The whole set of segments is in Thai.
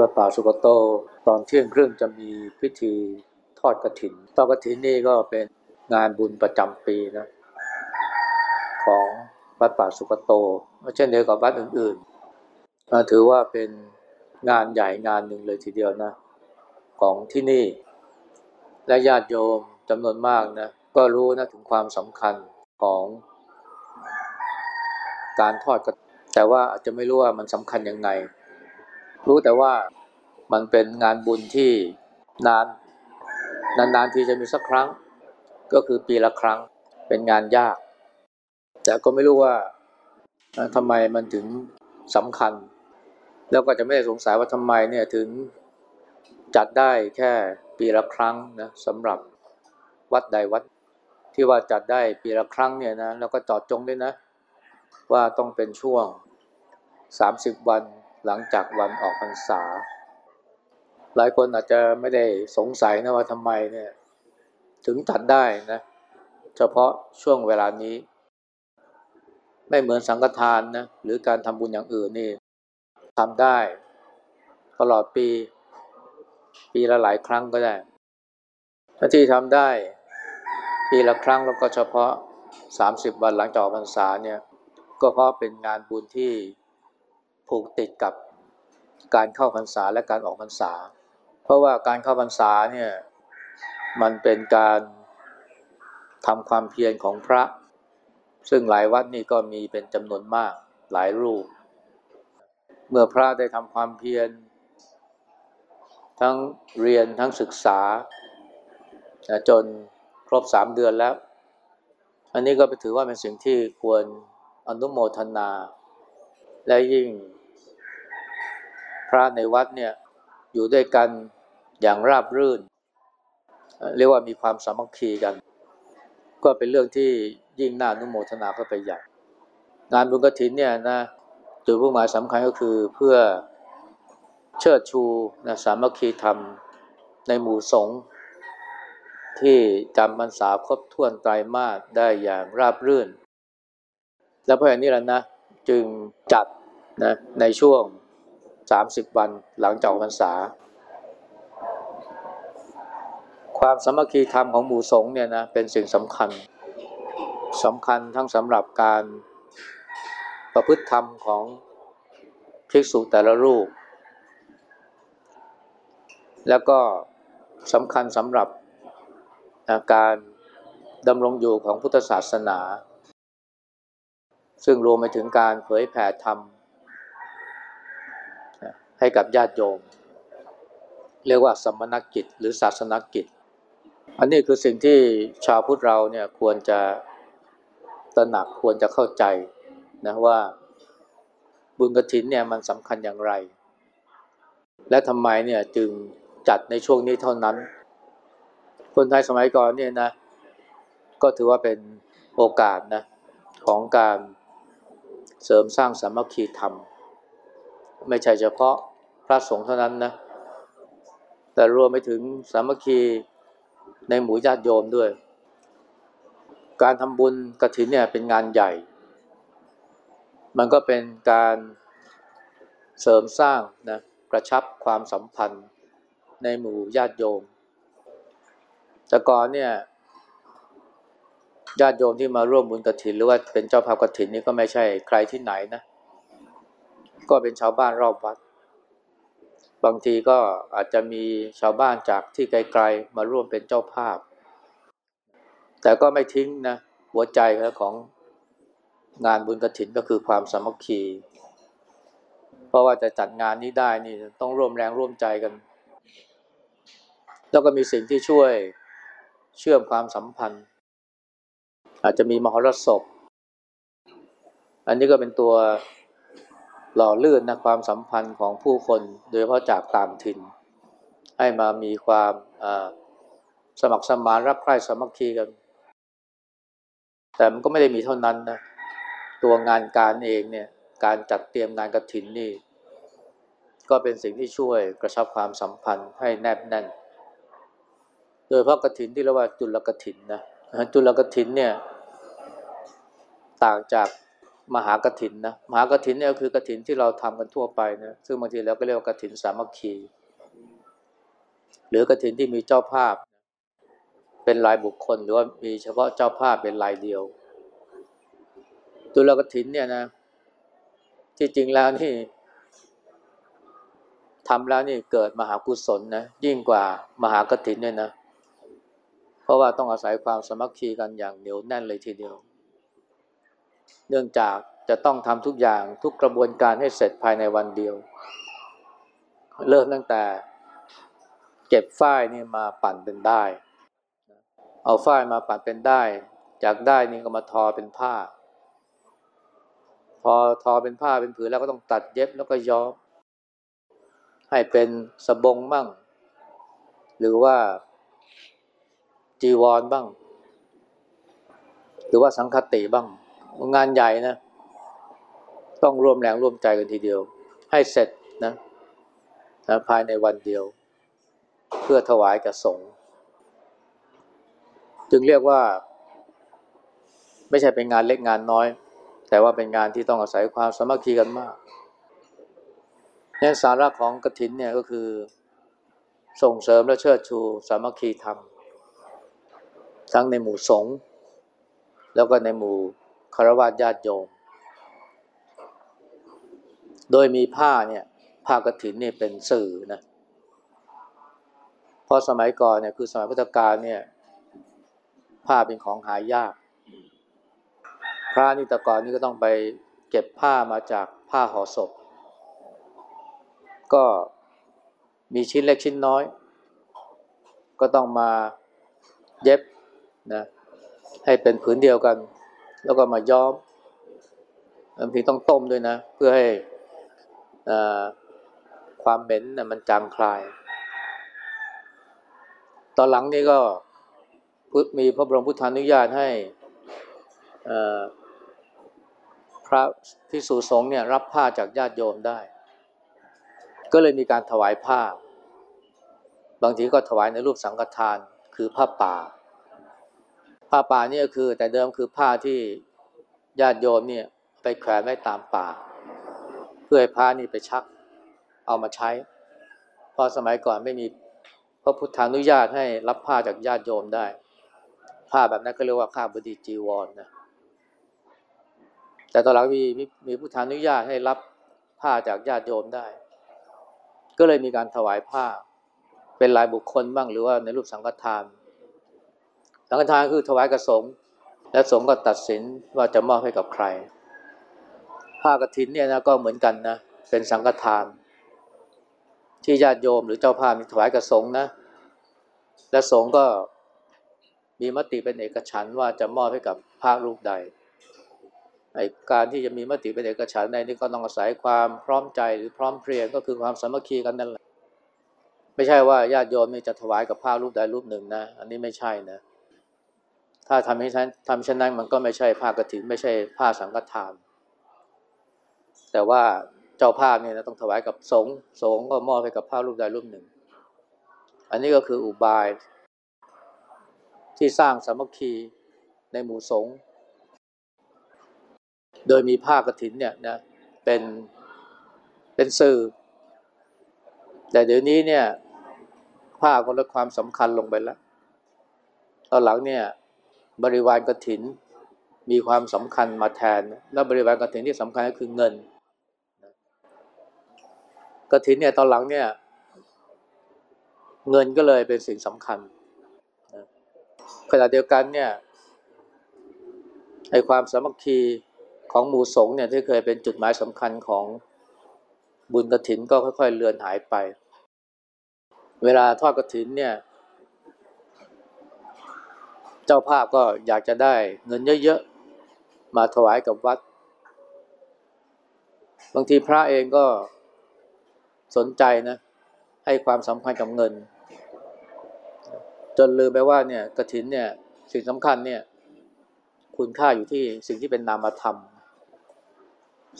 วัดป่าสุกโต ตอนเที่ยงครึ่งจะมีพิธีทอดกระถินทอดกระถินนี่ก็เป็นงานบุญประจำปีนะของวัดป่าสุกโต เช่นเดียวกับวัดอื่นๆ ถือว่าเป็นงานใหญ่งานหนึ่งเลยทีเดียวนะ ของที่นี่ และญาติโยมจำนวนมากนะ ก็รู้นะถึงความสำคัญของการทอดกระแต่ว่าอาจจะไม่รู้ว่ามันสำคัญยังไง รู้แต่ว่ามันเป็นงานบุญที่นานนานๆทีจะมีสักครั้ง ก็คือปีละครั้งเป็นงานยาก แต่ก็ไม่รู้ว่าทำไมมันถึงสำคัญ แล้วก็จะไม่ได้สงสัยว่าทำไมเนี่ยถึงจัดได้แค่ปีละครั้งนะสำหรับวัดใดวัด ที่ว่าจัดได้ปีละครั้งเนี่ยนะแล้วก็จอดจงด้วยนะ ว่าต้องเป็นช่วง 30 วัน หลังจากวันออกพรรษา หลายคนอาจจะไม่ได้สงสัยนะว่าทำไมเนี่ยถึงจัดได้นะเฉพาะช่วงเวลานี้ ไม่เหมือนสังฆทานนะหรือการทำบุญอย่างอื่นนี่ทำได้ตลอดปี ปีละหลายครั้งก็ได้ถ้าที่ทำได้ปีละครั้งแล้วก็เฉพาะ 30 วันหลังจากพรรษาเนี่ยก็เพราะเป็นงานบุญที่ ผูกติดกับการเข้าพรรษาและการออกพรรษา เพราะว่าการเข้าพรรษาเนี่ยมันเป็นการทำความเพียรของพระ ซึ่งหลายวัดนี่ก็มีเป็นจำนวนมากหลายรูป เมื่อพระได้ทำความเพียร ทั้งเรียนทั้งศึกษา จนครบสามเดือนแล้ว อันนี้ก็ไปถือว่าเป็นสิ่งที่ควรอนุโมทนา และยิ่ง พระในวัดเนี่ยอยู่ด้วยกันอย่างราบรื่น เรียกว่ามีความสามัคคีกัน ก็เป็นเรื่องที่ยิ่งน่านุโมทนาเข้าไปใหญ่ งานบุญกฐินเนี่ยนะจุดมุ่งหมายสำคัญก็คือเพื่อเชิดชูนะสามัคคีธรรมในหมู่สงฆ์ที่จำพรรษาครบถ้วนไตรมาสได้อย่างราบรื่น และเพราะอย่างนี้แหละนะจึงจัดนะในช่วง 30 วันหลังจากพรรษา ความสามัคคีธรรมของหมู่สงฆ์เนี่ยนะเป็นสิ่งสำคัญสำคัญทั้งสำหรับการประพฤติธรรมของภิกษุแต่ละรูป แล้วก็สำคัญสำหรับการดำรงอยู่ของพุทธศาสนา ซึ่งรวมไปถึงการเผยแผ่ธรรม ให้กับญาติโยม เรียกว่าสมณกิจ หรือศาสนกิจ อันนี้คือสิ่งที่ชาวพุทธเราเนี่ยควรจะตระหนักควรจะเข้าใจนะว่าบุญกระถินเนี่ยมันสำคัญอย่างไร และทำไมเนี่ยจึงจัดในช่วงนี้เท่านั้น คนไทยสมัยก่อนเนี่ยนะก็ถือว่าเป็นโอกาสนะของการเสริมสร้างสามัคคีธรรม ไม่ใช่เฉพาะ ระสงฆ์เท่านั้นนะ แต่รวมไปถึงสามัคคีในหมู่ญาติโยมด้วย การทำบุญกระถินเนี่ยเป็นงานใหญ่ มันก็เป็นการเสริมสร้างนะกระชับความสัมพันธ์ในหมู่ญาติโยม แต่ก่อนเนี่ยญาติโยมที่มาร่วมบุญกระถิน หรือว่าเป็นเจ้าภาพกระถินนี่ก็ไม่ใช่ใครที่ไหนนะ ก็เป็นชาวบ้านรอบวัด บางทีก็อาจจะมีชาวบ้านจากที่ไกลๆมาร่วมเป็นเจ้าภาพ แต่ก็ไม่ทิ้งนะหัวใจของงานบุญกระถินก็คือความสามัคคี เพราะว่าจะจัดงานนี้ได้นี่ต้องร่วมแรงร่วมใจกัน แล้วก็มีสิ่งที่ช่วยเชื่อมความสัมพันธ์ อาจจะมีมหรสพ อันนี้ก็เป็นตัว หล่อลื่นนะความสัมพันธ์ของผู้คนโดยเฉพาะจากต่างถิ่น ให้มามีความสมัครสมานรักใคร่สมัคคีกัน แต่มันก็ไม่ได้มีเท่านั้นนะตัวงานการเองเนี่ยการจัดเตรียมงานกระถินนี่ ก็เป็นสิ่งที่ช่วยกระชับความสัมพันธ์ให้แนบแน่น โดยเพราะกระถินที่เรียกว่าจุลกระถินนะจุลกระถินเนี่ยต่างจาก มหากถินนะมหากถินเนี่ยคือกถินที่เราทำกันทั่วไปนะซึ่งบางทีเราก็เรียกว่ากถินสามัคคี หรือกถินที่มีเจ้าภาพ เป็นรายบุคคล หรือว่ามีเฉพาะเจ้าภาพเป็นรายเดียวตัวเรากถินเนี่ยนะ ที่จริงแล้วนี่ทำแล้วนี่เกิดมหากุศลนะยิ่งกว่ามหากถินเนี่ยนะ เพราะว่าต้องอาศัยความสมัคคีกันอย่างเหนียวแน่นเลยทีเดียว เนื่องจากจะต้องทำทุกอย่างทุกกระบวนการให้เสร็จภายในวันเดียว เริ่มตั้งแต่เก็บฝ้ายนี่มาปั่นเป็นได้ เอาฝ้ายมาปั่นเป็นได้ จากได้นี่ก็มาทอเป็นผ้า พอทอเป็นผ้าเป็นผืนแล้วก็ต้องตัดเย็บแล้วก็ย้อม ให้เป็นสบงบ้าง หรือว่าจีวรบ้าง หรือว่าสังคติบ้าง งานใหญ่นะ ต้องรวมแรงร่วมใจกันทีเดียว ให้เสร็จนะนะภายในวันเดียว เพื่อถวายกับสงฆ์จึงเรียกว่า ไม่ใช่เป็นงานเล็กงานน้อย แต่ว่าเป็นงานที่ต้องอาศัยความสามัคคีกันมากนี่สาระของกฐินเนี่ยก็คือส่งเสริมและเชิดชู สามัคคีธรรม ทั้งในหมู่สงฆ์แล้วก็ในหมู่ คารวะญาติโยม โดยมีผ้าเนี่ยผ้ากฐินเนี่ยเป็นสื่อนะเพราะสมัยก่อนเนี่ยคือสมัยพุทธกาลเนี่ยผ้าเป็นของหายาก พระนี่แต่ก่อนนี่ก็ต้องไปเก็บผ้ามาจากผ้าห่อศพ ก็มีชิ้นเล็กชิ้นน้อย ก็ต้องมาเย็บนะให้เป็นผืนเดียวกัน แล้วก็มาย้อมบางทีต้องต้มด้วยนะ เพื่อให้ความเหม็นนะมันจางคลาย ตอนหลังนี้ก็มีพระบรมพุทธานุญาตให้พระพิสุสงฆ์เนี่ยรับผ้าจากญาติโยมได้ ก็เลยมีการถวายผ้า บางทีก็ถวายในรูปสังฆทานคือผ้าป่า ผ้าป่านี่ก็คือ แต่เดิมคือผ้าที่ญาติโยมเนี่ยไปแขวนไว้ตามป่า เพื่อให้ผ้านี่ไปชักเอามาใช้พอสมัยก่อนไม่มีพระพุทธานุญาตให้รับผ้าจากญาติโยมได้ ผ้าแบบนั้นก็เรียกว่าข้าบดีจีวรนนะแต่ตอนหลังมีมีพุทธานุญาตให้รับผ้าจากญาติโยมได้ ก็เลยมีการถวายผ้าเป็นรายบุคคลบ้างหรือว่าในรูปสังฆทาน สังฆทานคือถวายกระสงฆ์และสงฆ์ก็ตัดสินว่าจะมอบให้กับใคร ผ้ากรถินเนี่ยนะก็เหมือนกันนะเป็นสังฆทาน ที่ญาติโยมหรือเจ้าภาพมีถวายกระสงฆ์นะ และสงฆ์ก็มีมติเป็นเอกฉันว่าจะมอบให้กับพระรูปใดไอการที่จะมีมติเป็นเอกฉันในนี้ก็ต้องอาศัยความพร้อมใจหรือพร้อมเพรียงก็คือความสามัคคีกันนั่นแหละไม่ใช่ว่าญาติโยมนี่จะถวายกับผ้ารูปใดรูปหนึ่งนะ อันนี้ไม่ใช่นะ ถ้าทำให้ฉันทำเช่นนั้นมันก็ไม่ใช่ผ้ากรถินไม่ใช่ผ้าสังฆทาน แต่ว่าเจ้าภาพเนี่ยนะต้องถวายกับสงฆ์สงฆ์ก็มอบให้กับผ้ารูปใดรูปหนึ่ง อันนี้ก็คืออุบายที่สร้างสามัคคีในหมู่สงฆ์โดยมีผ้ากรถินเนี่ยนะเป็นเป็นสื่อ แต่เดี๋ยวนี้เนี่ยผ้าก็ลดความสำคัญลงไปแล้วตอนหลังเนี่ย บริวารกรถินมีความสำคัญมาแทน และบริวารกรถินที่สำคัญก็คือเงินกรถินเนี่ยตอนหลังเนี่ย เงินก็เลยเป็นสิ่งสำคัญขณะเดียวกันเนี่ยให้ความสามัคคีของหมู่สงฆ์เนี่ยที่เคยเป็นจุดหมายสำคัญของบุญกระถินก็ค่อย ๆ เลือนหายไป เวลาทอดกระถินเนี่ย จ้าภาพก็อยากจะได้เงินเยอะๆ มาถวายกับวัด บางทีพระเองก็สนใจนะ ให้ความสำคัญกับเงิน จนลืมไปว่าเนี่ยกระถินเนี่ยสิ่งสำคัญเนี่ย คุณค่าอยู่ที่สิ่งที่เป็นนามธรรม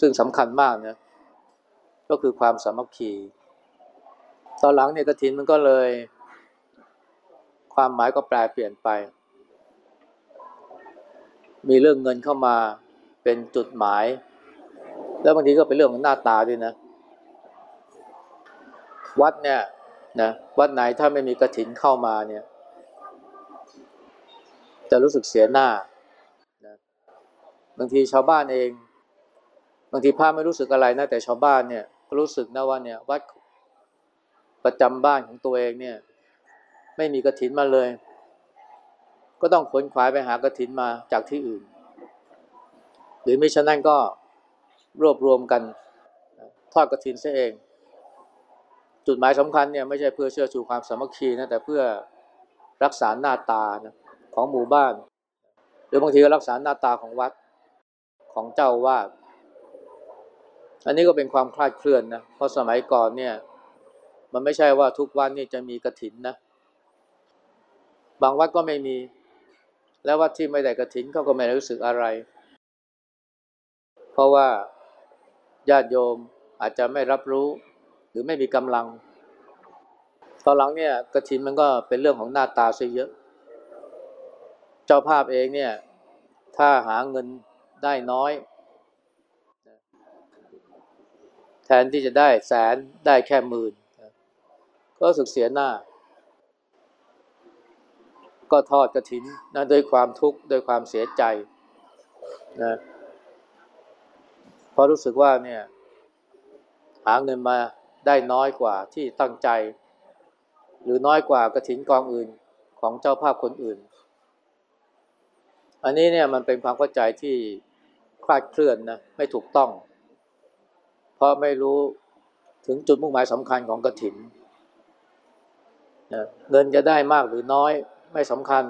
ซึ่งสำคัญมากนะก็คือความสามัคคีตอนหลังเนี่ยกระถินมันก็เลย ความหมายก็แปลเปลี่ยนไป มีเรื่องเงินเข้ามาเป็นจุดหมาย แล้วบางทีก็เป็นเรื่องของหน้าตาด้วยนะ วัดเนี่ยนะวัดไหนถ้าไม่มีกระถินเข้ามาเนี่ย จะรู้สึกเสียหน้านะบางทีชาวบ้านเอง บางทีพระไม่รู้สึกอะไรนะแต่ชาวบ้านเนี่ยรู้สึกนะว่าเนี่ยวัดประจำบ้านของตัวเองเนี่ย ไม่มีกระถินมาเลย ก็ต้องขนขวายไปหากระถินมาจากที่อื่น หรือไม่ฉะนั้นก็รวบรวมกันทอดกระถินเสียเอง จุดหมายสำคัญเนี่ยไม่ใช่เพื่อเชื่อชูความสามัคคีนะแต่เพื่อรักษาหน้าตานะของหมู่บ้าน หรือบางทีก็รักษาหน้าตาของวัดของเจ้าวาดอันนี้ก็เป็นความคลาดเคลื่อนนะเพราะสมัยก่อนเนี่ยมันไม่ใช่ว่าทุกวันนี่จะมีกระถินนะ บางวัดก็ไม่มี แล้ววัดที่ไม่ได้กระถินเขาก็ไม่รู้สึกอะไร เพราะว่าญาติโยมอาจจะไม่รับรู้ หรือไม่มีกำลัง ตอนหลังเนี่ยกระถินมันก็เป็นเรื่องของหน้าตาซะเยอะ เจ้าภาพเองเนี่ยถ้าหาเงินได้น้อย แทนที่จะได้แสนได้แค่หมื่นก็สึกเสียหน้า ก็ทอดกระถินนะด้วยความทุกข์ด้วยความเสียใจนะเพราะรู้สึกว่าเนี่ยหาเงินมาได้น้อยกว่าที่ตั้งใจ หรือน้อยกว่ากระถินกองอื่นของเจ้าภาพคนอื่น อันนี้เนี่ยมันเป็นความเข้าใจที่คลาดเคลื่อนนะไม่ถูกต้อง เพราะไม่รู้ถึงจุดมุ่งหมายสำคัญของกระถินนะเงินจะได้มากหรือน้อย ไม่สำคัญ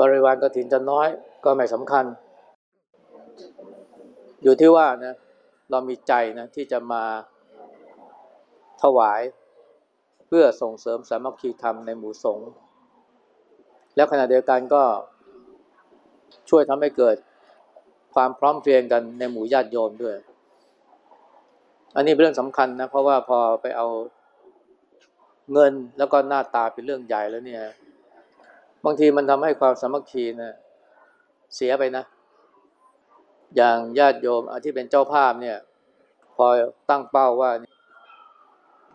บริวารกระถินจะน้อยก็ไม่สำคัญ อยู่ที่ว่านะเรามีใจนะที่จะมาถวาย เพื่อส่งเสริมสามัคคีธรรมในหมู่สงฆ์แล้วขณะเดียวกันก็ช่วยทำให้เกิดความพร้อมเพรียงกันในหมู่ญาติโยมด้วย อันนี้เป็นเรื่องสำคัญนะ เพราะว่าพอไปเอาเงินแล้วก็หน้าตาเป็นเรื่องใหญ่แล้วเนี่ย บางทีมันทำให้ความสามัคคีนะเสียไปนะ อย่างญาติโยมที่เป็นเจ้าภาพเนี่ย พอตั้งเป้าว่า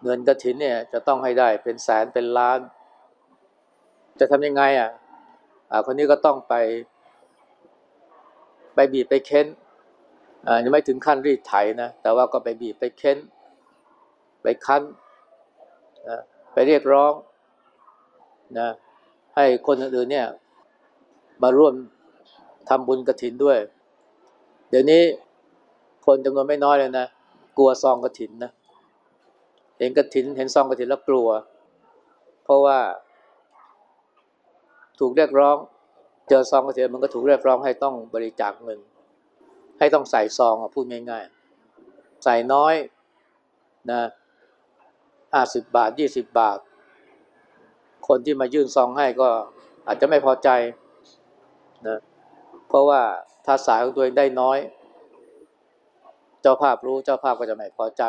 เงินกระถินเนี่ย จะต้องให้ได้เป็นแสนเป็นล้าน จะทำยังไงอะอ่าคนนี้ก็ต้องไป ไปบีบไปเค้นอ่ายังไม่ถึงขั้นรีดไถนะ แต่ว่าก็ไปบีบไปเค้น ไปคั้นนะไปเรียกร้องนะ ให้คนอื่นๆเนี่ยมาร่วมทำบุญกระถินด้วย เดี๋ยวนี้คนจำนวนไม่น้อยเลยนะ กลัวซองกระถินนะ เห็นกระถิน เห็นซองกระถินแล้วกลัว เพราะว่า ถูกเรียกร้อง เจอซองกระถินมันก็ถูกเรียกร้องให้ต้องบริจาคเงิน ให้ต้องใส่ซองอะพูดง่ายๆ ใส่น้อยนะห้าสิบบาทยี่สิบบาท คนที่มายื่นซองให้ก็อาจจะไม่พอใจนะเพราะว่าถ้าสายของตัวเองได้น้อย เจ้าภาพรู้เจ้าภาพก็จะไม่พอใจ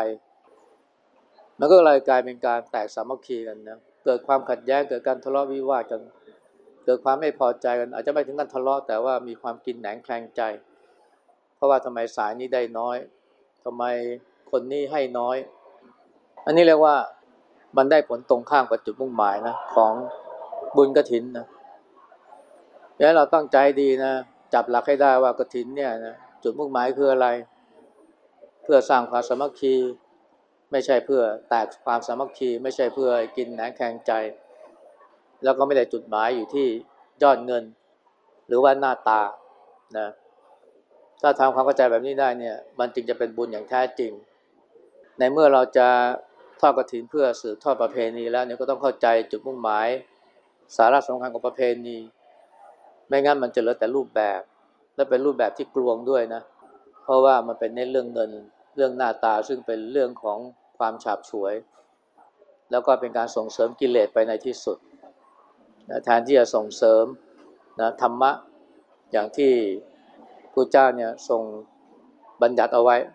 มันก็เลยกลายเป็นการแตกสามัคคีกันนะเกิดความขัดแย้งเกิดการทะเลาะวิวาทกัน เกิดความไม่พอใจกัน อาจจะไม่ถึงกันทะเลาะแต่ว่ามีความกินแหนงแคลงใจ เพราะว่าทำไมสายนี้ได้น้อยทำไมคนนี้ให้น้อย อันนี้เรียกว่า มันได้ผลตรงข้ามกับจุดมุ่งหมายนะของบุญกระถินนะแล้วเราตั้งใจดีนะจับหลักให้ได้ว่ากระถินเนี่ยนะจุดมุ่งหมายคืออะไร เพื่อสร้างความสามัคคี ไม่ใช่เพื่อแตกความสามัคคี ไม่ใช่เพื่อกินแหนแข่งใจ แล้วก็ไม่ได้จุดหมายอยู่ที่ยอดเงิน หรือว่าหน้าตานะถ้าทำความเข้าใจแบบนี้ได้เนี่ย มันจึงจะเป็นบุญอย่างแท้จริง ในเมื่อเราจะ ทอดกระถินเพื่อสืบทอดประเพณีแล้วเนี่ยก็ต้องเข้าใจจุดมุ่งหมาย สาระสำคัญของประเพณี ไม่งั้นมันจะเหลือแต่รูปแบบ และเป็นรูปแบบที่กลวงด้วยนะ เพราะว่ามันเป็นเน้นเรื่องเงินเรื่องหน้าตาซึ่งเป็นเรื่องของความฉาบฉวย แล้วก็เป็นการส่งเสริมกิเลสไปในที่สุดนะแทนที่จะส่งเสริมนะธรรมะอย่างที่พระเจ้าเนี่ยทรงบัญญัติเอาไว้